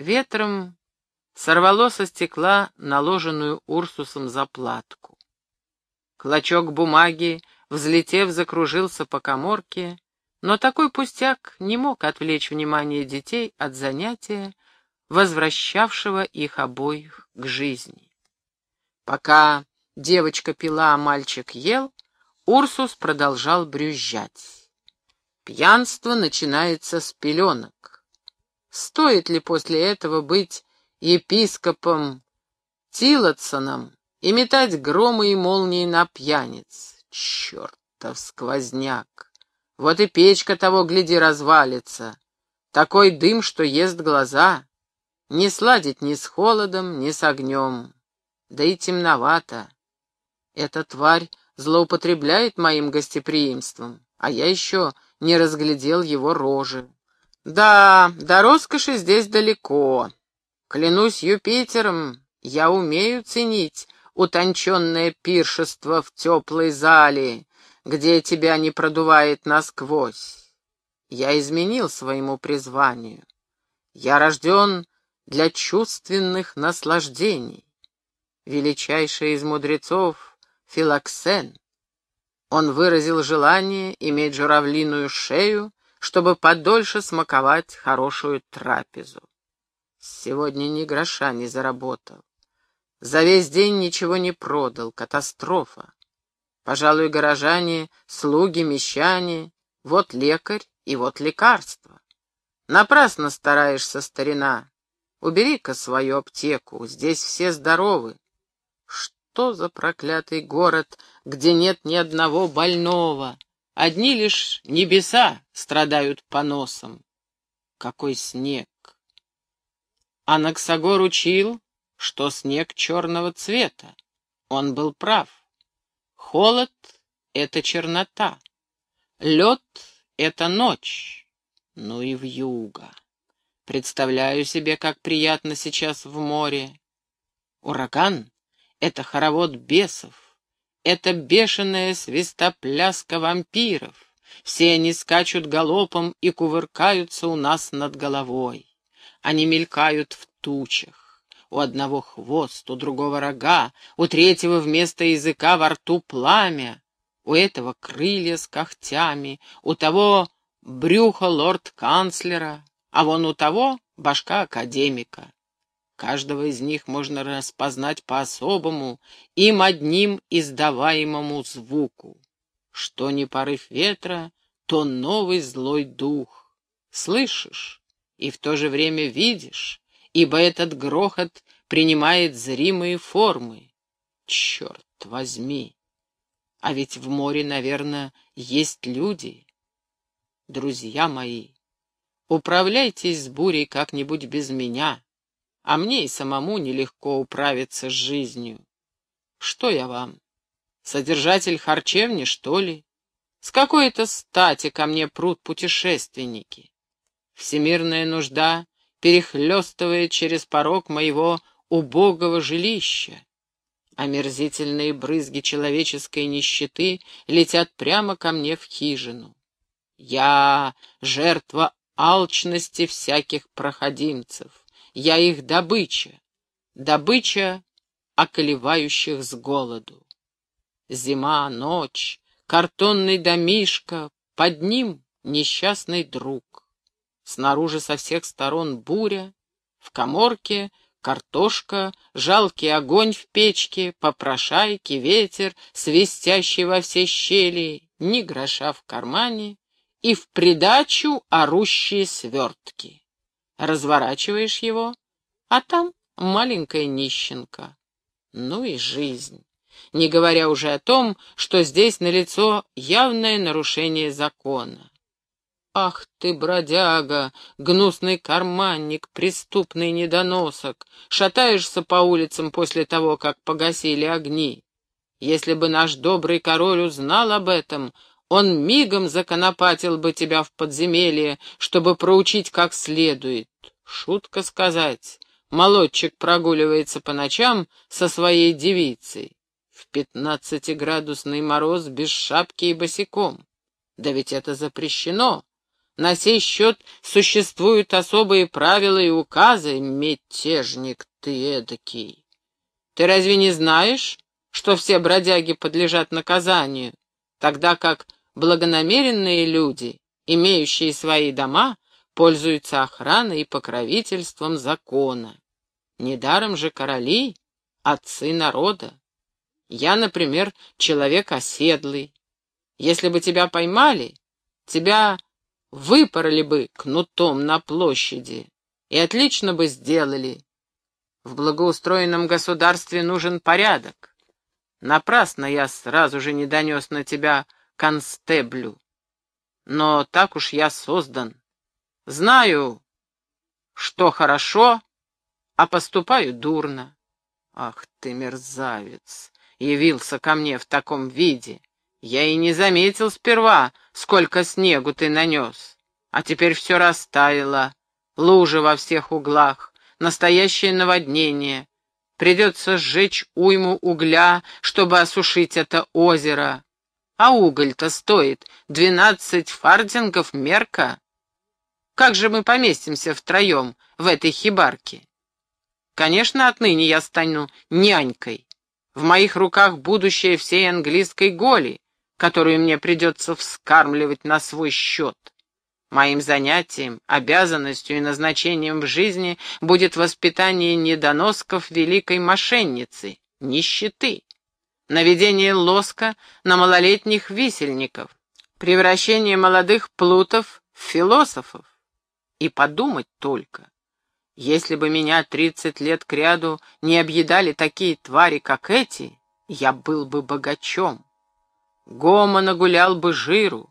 ветром сорвало со стекла наложенную Урсусом заплатку. Клочок бумаги, взлетев, закружился по коморке, но такой пустяк не мог отвлечь внимание детей от занятия, возвращавшего их обоих к жизни. Пока девочка пила, а мальчик ел, Урсус продолжал брюзжать. Пьянство начинается с пеленок. Стоит ли после этого быть епископом Тилотсоном и метать громы и молнии на пьяниц? Чертов сквозняк! Вот и печка того, гляди, развалится. Такой дым, что ест глаза. Не сладить ни с холодом, ни с огнем. Да и темновато. Эта тварь злоупотребляет моим гостеприимством, а я еще не разглядел его рожи. Да, до роскоши здесь далеко. Клянусь Юпитером, я умею ценить утонченное пиршество в теплой зале, где тебя не продувает насквозь. Я изменил своему призванию. Я рожден для чувственных наслаждений. Величайший из мудрецов — Филоксен. Он выразил желание иметь журавлиную шею, чтобы подольше смаковать хорошую трапезу. Сегодня ни гроша не заработал. За весь день ничего не продал, катастрофа. Пожалуй, горожане, слуги, мещане, вот лекарь и вот лекарство. Напрасно стараешься, старина. Убери-ка свою аптеку, здесь все здоровы. Что за проклятый город, где нет ни одного больного? Одни лишь небеса страдают поносом. Какой снег! Анаксагор учил, что снег черного цвета. Он был прав. Холод — это чернота. Лед — это ночь. Ну и вьюга. Представляю себе, как приятно сейчас в море. Ураган — это хоровод бесов. Это бешеная свистопляска вампиров. Все они скачут галопом и кувыркаются у нас над головой. Они мелькают в тучах. У одного хвост, у другого рога, у третьего вместо языка во рту пламя, у этого крылья с когтями, у того брюхо лорд-канцлера, а вон у того башка академика. Каждого из них можно распознать по-особому, им одним издаваемому звуку. Что не порыв ветра, то новый злой дух. Слышишь? и в то же время видишь, ибо этот грохот принимает зримые формы. Черт возьми! А ведь в море, наверное, есть люди. Друзья мои, управляйтесь с бурей как-нибудь без меня, а мне и самому нелегко управиться с жизнью. Что я вам? Содержатель харчевни, что ли? С какой-то стати ко мне прут путешественники? Всемирная нужда перехлестывает через порог моего убогого жилища. Омерзительные брызги человеческой нищеты летят прямо ко мне в хижину. Я жертва алчности всяких проходимцев. Я их добыча, добыча околевающих с голоду. Зима, ночь, картонный домишко, под ним несчастный друг. Снаружи со всех сторон буря, в коморке картошка, жалкий огонь в печке, попрошайки, ветер, свистящий во все щели, ни гроша в кармане и в придачу орущие свертки. Разворачиваешь его, а там маленькая нищенка. Ну и жизнь. Не говоря уже о том, что здесь налицо явное нарушение закона. Ах ты, бродяга, гнусный карманник, преступный недоносок, шатаешься по улицам после того, как погасили огни. Если бы наш добрый король узнал об этом, он мигом законопатил бы тебя в подземелье, чтобы проучить как следует. Шутка сказать, молодчик прогуливается по ночам со своей девицей. В пятнадцатиградусный мороз без шапки и босиком. Да ведь это запрещено. На сей счет существуют особые правила и указы, мятежник ты эдакий. Ты разве не знаешь, что все бродяги подлежат наказанию, тогда как благонамеренные люди, имеющие свои дома, пользуются охраной и покровительством закона? Недаром же короли — отцы народа. Я, например, человек оседлый. Если бы тебя поймали, тебя выпороли бы кнутом на площади, и отлично бы сделали. В благоустроенном государстве нужен порядок. Напрасно я сразу же не донес на тебя констеблю. Но так уж я создан. Знаю, что хорошо, а поступаю дурно. Ах ты, мерзавец, явился ко мне в таком виде. Я и не заметил сперва, сколько снегу ты нанес. А теперь все растаяло, лужи во всех углах, настоящее наводнение. Придется сжечь уйму угля, чтобы осушить это озеро. А уголь-то стоит двенадцать фартингов мерка. Как же мы поместимся втроем в этой хибарке? Конечно, отныне я стану нянькой. В моих руках будущее всей английской голи которую мне придется вскармливать на свой счет. Моим занятием, обязанностью и назначением в жизни будет воспитание недоносков великой мошенницы, нищеты, наведение лоска на малолетних висельников, превращение молодых плутов в философов. И подумать только, если бы меня тридцать лет кряду не объедали такие твари, как эти, я был бы богачом. Гома нагулял бы жиру.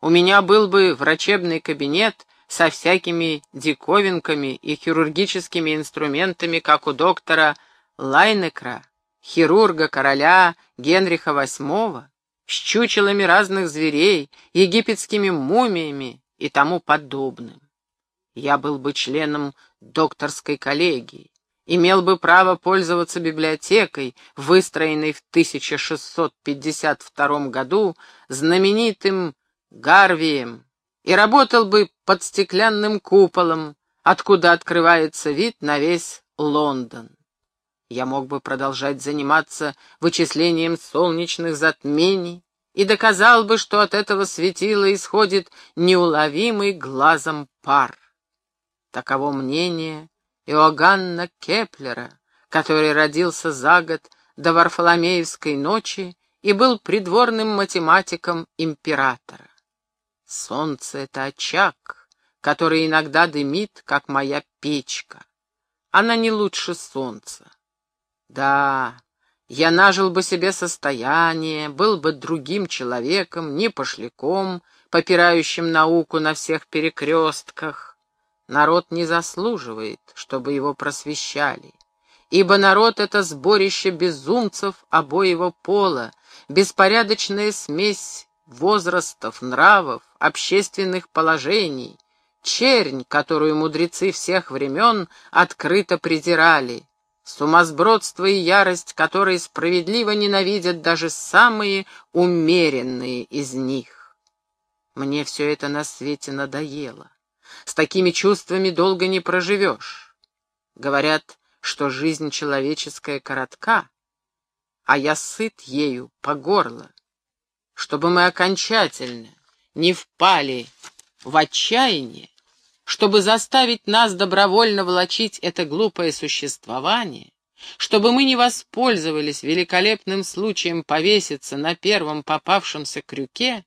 У меня был бы врачебный кабинет со всякими диковинками и хирургическими инструментами, как у доктора Лайнекра, хирурга короля Генриха VIII, с чучелами разных зверей, египетскими мумиями и тому подобным. Я был бы членом докторской коллегии, имел бы право пользоваться библиотекой, выстроенной в 1652 году знаменитым Гарвием, и работал бы под стеклянным куполом, откуда открывается вид на весь Лондон. Я мог бы продолжать заниматься вычислением солнечных затмений и доказал бы, что от этого светила исходит неуловимый глазом пар. Таково мнение Иоганна Кеплера, который родился за год до Варфоломеевской ночи и был придворным математиком императора. Солнце — это очаг, который иногда дымит, как моя печка. Она не лучше солнца. Да, я нажил бы себе состояние, был бы другим человеком, не пошляком, попирающим науку на всех перекрестках, Народ не заслуживает, чтобы его просвещали, ибо народ — это сборище безумцев обоего пола, беспорядочная смесь возрастов, нравов, общественных положений, чернь, которую мудрецы всех времен открыто презирали, сумасбродство и ярость, которые справедливо ненавидят даже самые умеренные из них. Мне все это на свете надоело. С такими чувствами долго не проживешь. Говорят, что жизнь человеческая коротка, а я сыт ею по горло. Чтобы мы окончательно не впали в отчаяние, чтобы заставить нас добровольно влачить это глупое существование, чтобы мы не воспользовались великолепным случаем повеситься на первом попавшемся крюке,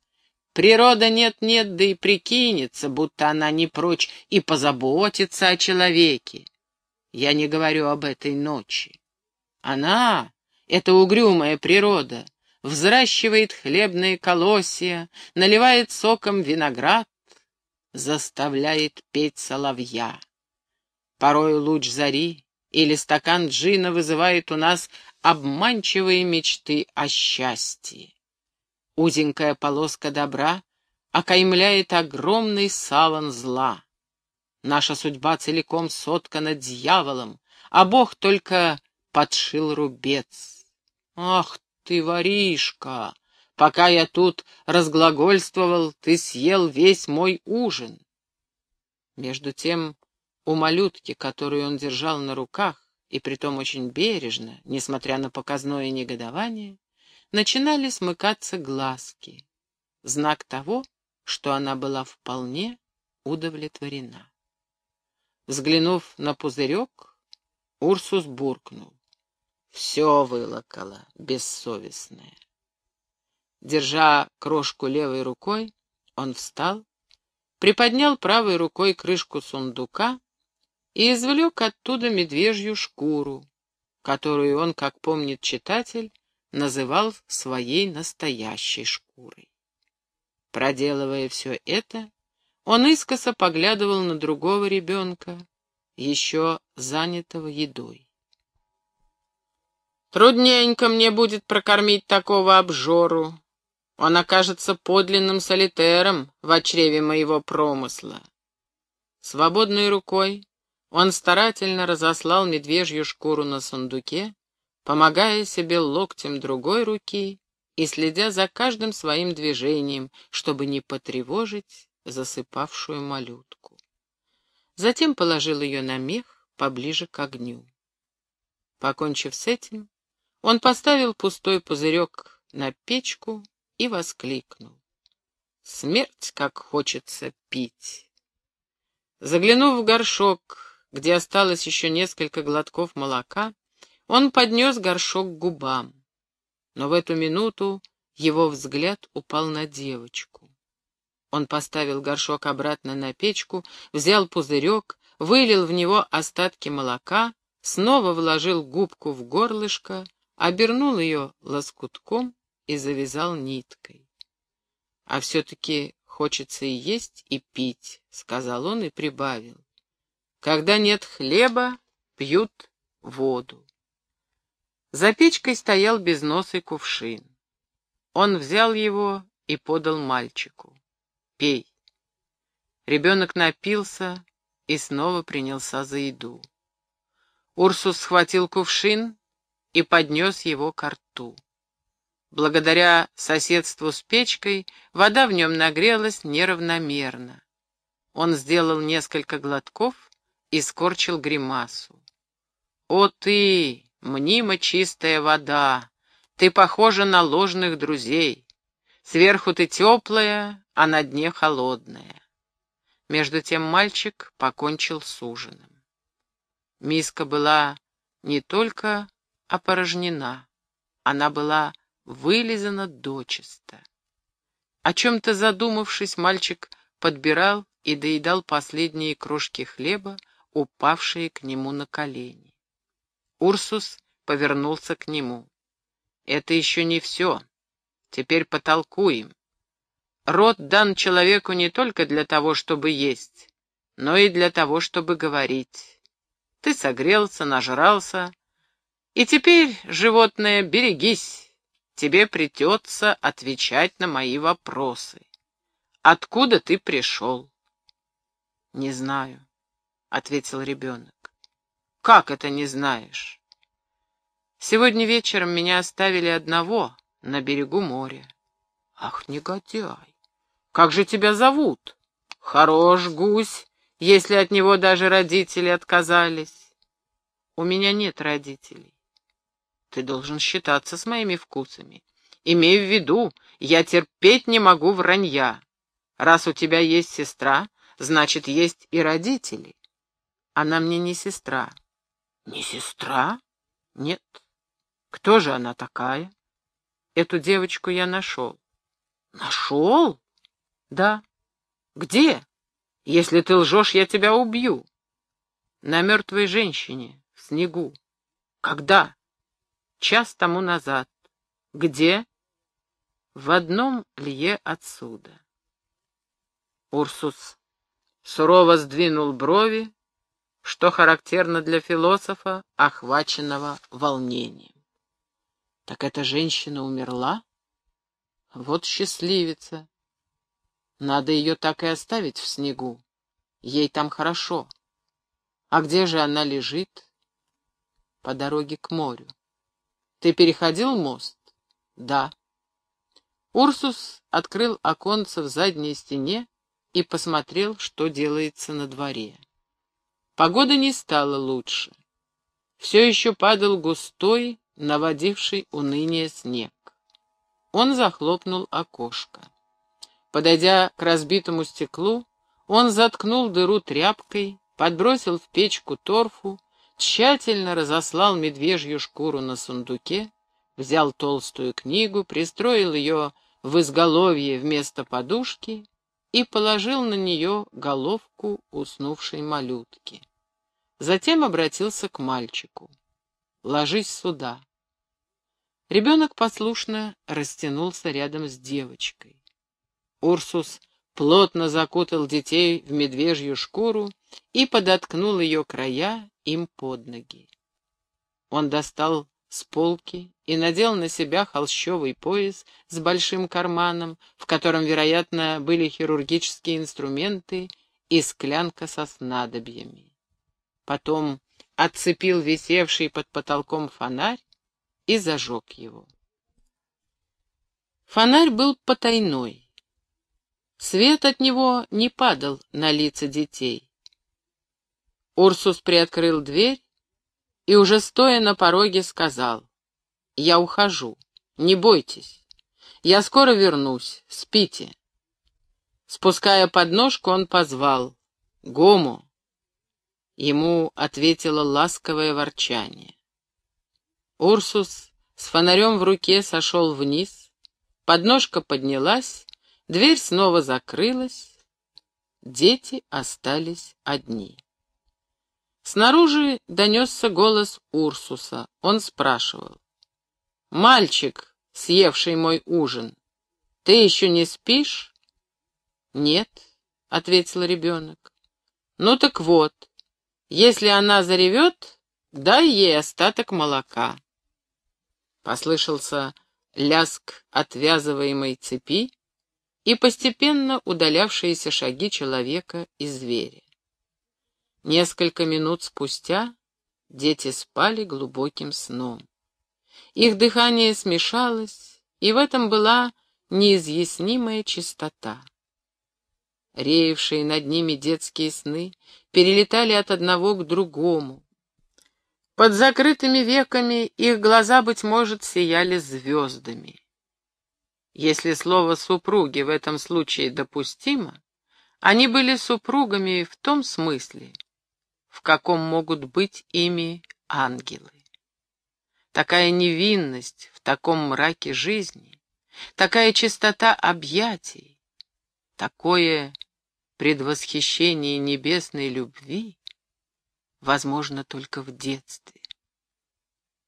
Природа нет-нет, да и прикинется, будто она не прочь и позаботиться о человеке. Я не говорю об этой ночи. Она, эта угрюмая природа, взращивает хлебные колосья, наливает соком виноград, заставляет петь соловья. Порой луч зари или стакан джина вызывает у нас обманчивые мечты о счастье. Узенькая полоска добра окаймляет огромный саван зла. Наша судьба целиком соткана дьяволом, а Бог только подшил рубец. Ах ты, воришка! Пока я тут разглагольствовал, ты съел весь мой ужин. Между тем у малютки, которую он держал на руках, и притом очень бережно, несмотря на показное негодование, начинали смыкаться глазки, знак того, что она была вполне удовлетворена. Взглянув на пузырек, Урсус буркнул. Все вылокала, бессовестная. Держа крошку левой рукой, он встал, приподнял правой рукой крышку сундука и извлек оттуда медвежью шкуру, которую он, как помнит читатель, называл своей настоящей шкурой. Проделывая все это, он искоса поглядывал на другого ребенка, еще занятого едой. «Трудненько мне будет прокормить такого обжору. Он окажется подлинным солитером в чреве моего промысла». Свободной рукой он старательно разослал медвежью шкуру на сундуке, помогая себе локтем другой руки и следя за каждым своим движением, чтобы не потревожить засыпавшую малютку. Затем положил ее на мех поближе к огню. Покончив с этим, он поставил пустой пузырек на печку и воскликнул. «Смерть, как хочется пить!» Заглянув в горшок, где осталось еще несколько глотков молока, он поднес горшок к губам. Но в эту минуту его взгляд упал на девочку. Он поставил горшок обратно на печку, взял пузырек, вылил в него остатки молока, снова вложил губку в горлышко, обернул ее лоскутком и завязал ниткой. «А все-таки хочется и есть, и пить», — сказал он и прибавил. Когда нет хлеба, пьют воду. За печкой стоял безносый кувшин. Он взял его и подал мальчику. «Пей». Ребенок напился и снова принялся за еду. Урсус схватил кувшин и поднес его к рту. Благодаря соседству с печкой вода в нем нагрелась неравномерно. Он сделал несколько глотков и скорчил гримасу. «О ты, мнимо чистая вода, ты похожа на ложных друзей. Сверху ты теплая, а на дне холодная». Между тем мальчик покончил с ужином. Миска была не только опорожнена, она была вылизана дочисто. О чем-то задумавшись, мальчик подбирал и доедал последние крошки хлеба, упавшие к нему на колени. Урсус повернулся к нему. «Это еще не все. Теперь потолкуем. Рот дан человеку не только для того, чтобы есть, но и для того, чтобы говорить. Ты согрелся, нажрался, и теперь, животное, берегись, тебе придется отвечать на мои вопросы. Откуда ты пришел?» «Не знаю. — ответил ребенок. «Как это не знаешь?» «Сегодня вечером меня оставили одного на берегу моря». «Ах, негодяй! Как же тебя зовут?» «Хорош гусь, если от него даже родители отказались». «У меня нет родителей». «Ты должен считаться с моими вкусами. Имей в виду, я терпеть не могу вранья. Раз у тебя есть сестра, значит, есть и родители. Она мне не сестра. Не сестра? Нет. Кто же она такая? Эту девочку я нашел. Нашел? Да. Где? Если ты лжешь, я тебя убью. На мертвой женщине, в снегу. Когда? Час тому назад. Где? В одном лье отсюда. Урсус сурово сдвинул брови, что характерно для философа, охваченного волнением. Так эта женщина умерла? Вот счастливица. Надо ее так и оставить в снегу. Ей там хорошо. А где же она лежит? По дороге к морю. Ты переходил мост? Да. Урсус открыл оконце в задней стене и посмотрел, что делается на дворе. Погода не стала лучше. Все еще падал густой, наводивший уныние снег. Он захлопнул окошко. Подойдя к разбитому стеклу, он заткнул дыру тряпкой, подбросил в печку торфу, тщательно разослал медвежью шкуру на сундуке, взял толстую книгу, пристроил ее в изголовье вместо подушки и положил на нее головку уснувшей малютки. Затем обратился к мальчику. «Ложись сюда». Ребенок послушно растянулся рядом с девочкой. Урсус плотно закутал детей в медвежью шкуру и подоткнул ее края им под ноги. Он достал с полки и надел на себя холщовый пояс с большим карманом, в котором, вероятно, были хирургические инструменты и склянка со снадобьями. Потом отцепил висевший под потолком фонарь и зажег его. Фонарь был потайной. Свет от него не падал на лица детей. Урсус приоткрыл дверь и уже стоя на пороге сказал, «Я ухожу, не бойтесь, я скоро вернусь, спите». Спуская подножку, он позвал, «Гому». Ему ответило ласковое ворчание. Урсус с фонарем в руке сошел вниз, подножка поднялась, дверь снова закрылась, дети остались одни. Снаружи донесся голос Урсуса. Он спрашивал. «Мальчик, съевший мой ужин, ты еще не спишь?» «Нет», — ответил ребенок. «Ну так вот, если она заревет, дай ей остаток молока». Послышался ляск отвязываемой цепи и постепенно удалявшиеся шаги человека и зверя. Несколько минут спустя дети спали глубоким сном. Их дыхание смешалось, и в этом была неизъяснимая чистота. Реевшие над ними детские сны перелетали от одного к другому. Под закрытыми веками их глаза, быть может, сияли звездами. Если слово «супруги» в этом случае допустимо, они были супругами в том смысле, в каком могут быть ими ангелы. Такая невинность в таком мраке жизни, такая чистота объятий, такое предвосхищение небесной любви возможно только в детстве.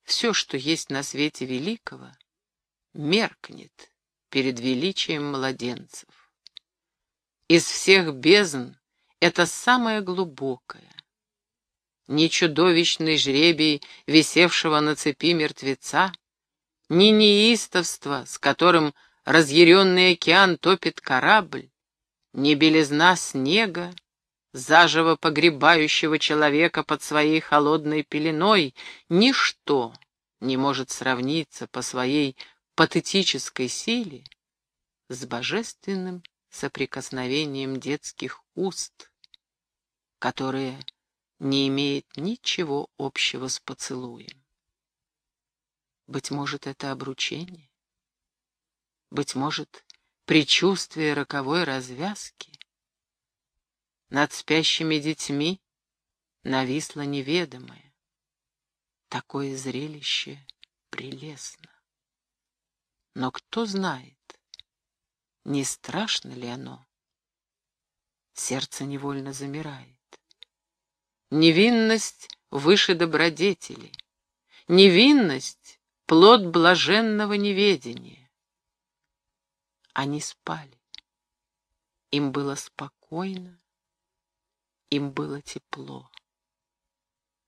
Все, что есть на свете великого, меркнет перед величием младенцев. Из всех бездн это самое глубокое, ни чудовищный жребий, висевшего на цепи мертвеца, ни неистовство, с которым разъяренный океан топит корабль, ни белизна снега, заживо погребающего человека под своей холодной пеленой, ничто не может сравниться по своей патетической силе с божественным соприкосновением детских уст, которые не имеет ничего общего с поцелуем. Быть может, это обручение? Быть может, предчувствие роковой развязки? Над спящими детьми нависло неведомое. Такое зрелище прелестно. Но кто знает, не страшно ли оно? Сердце невольно замирает. Невинность выше добродетели. Невинность — плод блаженного неведения. Они спали. Им было спокойно, им было тепло.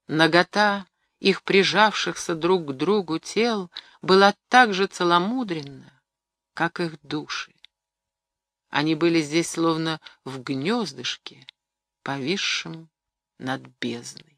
Нагота их прижавшихся друг к другу тел была так же целомудренна, как их души. Они были здесь словно в гнездышке, повисшем над бездной.